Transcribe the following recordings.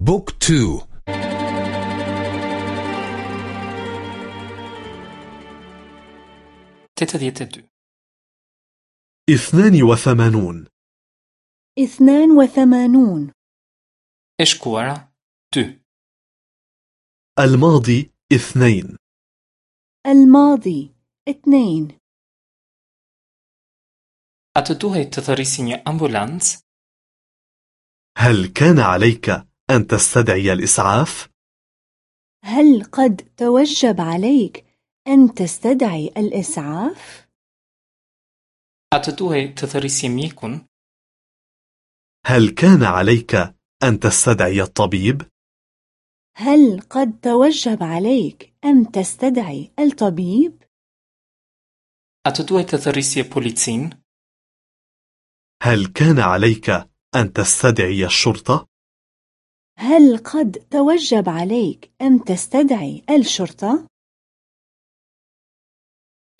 بوك تو. تتديتدو اثنان وثمانون. اثنان وثمانون. اشكوارا دو الماضي اثنين. الماضي اثنين. أتدوهي تثريسيني أمبولانس؟ هل كان عليك أن تستدعي الإسعاف؟ هل قد توجب عليك أن تستدعي الإسعاف؟ أتدوهي تثريسي ميكون هل كان عليك أن تستدعي الطبيب؟ هل قد توجب عليك أن تستدعي الطبيب؟ أتدوهي تثريسي بوليتسين هل كان عليك أن تستدعي الشرطة؟ هل قد توجب عليك أن تستدعي الشرطة؟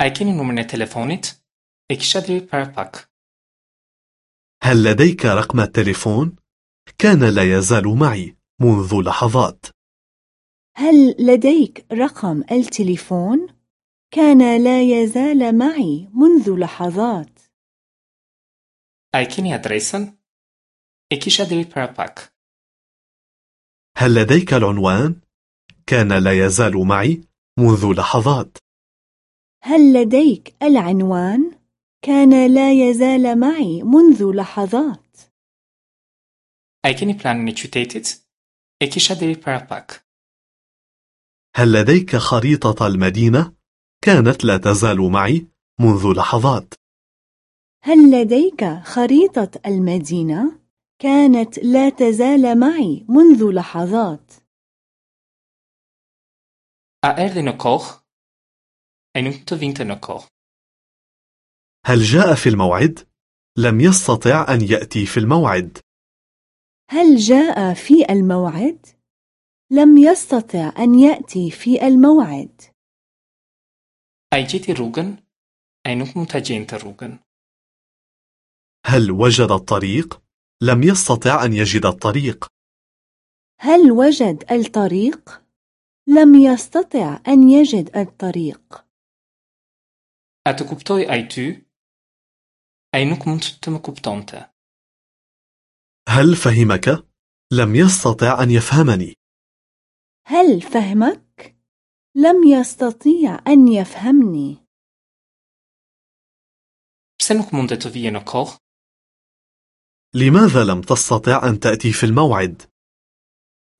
أيكيني نومن تلفونيت إكشادري بارباك هل لديك رقم التليفون؟ كان لا يزال معي منذ لحظات هل لديك رقم التليفون؟ كان لا يزال معي منذ لحظات أيكيني أدريسن إكشادري بارباك هل لديك العنوان؟ كان لا يزال معي منذ لحظات هل لديك العنوان؟ كان لا يزال معي منذ لحظات أيكيني بلان نيتشوتيتت إكشادري بارباك هل لديك خريطة المدينة؟ كانت لا تزال معي منذ لحظات هل لديك خريطة المدينة؟ كانت لا تزال معي منذ لحظات تفينت نكوخ هل جاء في الموعد؟ لم يستطع أن يأتي في الموعد هل جاء في الموعد؟ لم يستطع أن يأتي في الموعد جيتي روغن أينك متجينت روغن هل وجد الطريق؟ لم يستطع أن يجد الطريق. هل وجد الطريق؟ لم يستطع أن يجد الطريق. أتكوبتوي أي تو أينك منتم كوبتونت هل فهمك؟ لم يستطع أن يفهمني. هل فهمك؟ لم يستطيع أن يفهمني. بسنك منت تفي نكوخ لماذا لم تستطع أن تأتي في الموعد؟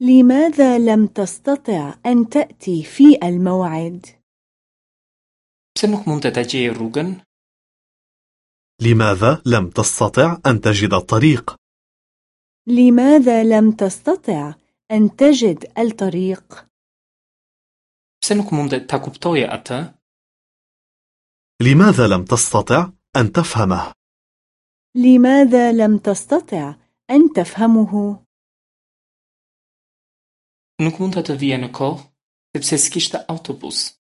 لماذا لم تستطع أن تأتي في الموعد؟ روغن لماذا لم تستطع أن تجد الطريق؟ لماذا لم تستطع أن تجد الطريق؟ لماذا لم تستطع أن تفهمه؟ لماذا لم تستطع أن تفهمه؟ Nuk mund të të vije në kohë, sepse s'kishte autobus.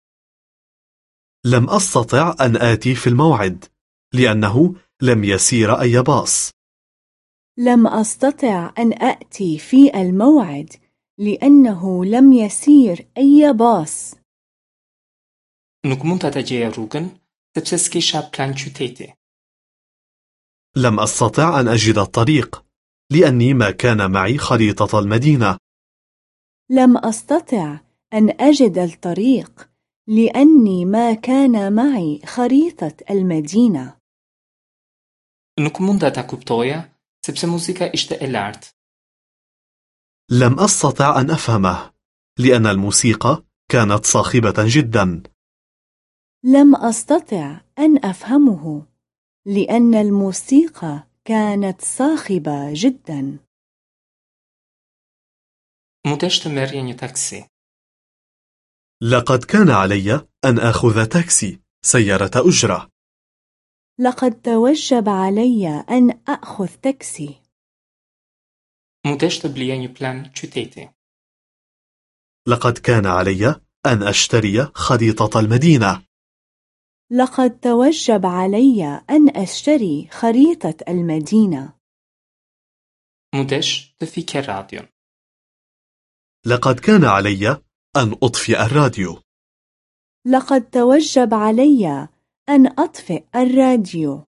لم أستطع أن آتي في الموعد لأنه لم يسير أي باص لم أستطع أن أأتي في الموعد لأنه لم يسير أي باص Nuk mund të të gjeje rrugën, sepse s'kisha plan qyteti. لم أستطع أن أجد الطريق لأني ما كان معي خريطة المدينة. لم أستطع أن أجد الطريق لأني ما كان معي خريطة المدينة. Nuk mund të ta kuptoja, sepse muzika ishte e lartë. لم أستطع أن أفهمه لأن الموسيقى كانت صاخبة جدا. لم أستطع أن أفهمه. لأن الموسيقى كانت صاخبة جدا. لقد كان علي أن أخذ تاكسي سيارة أجرة لقد توجب علي أن أخذ تاكسي. لقد كان علي أن أشتري خريطة المدينة لقد توجب علي أن أشتري خريطة المدينة të fike radion. لقد كان علي أن أطفئ الراديو. لقد توجب علي أن أطفئ الراديو.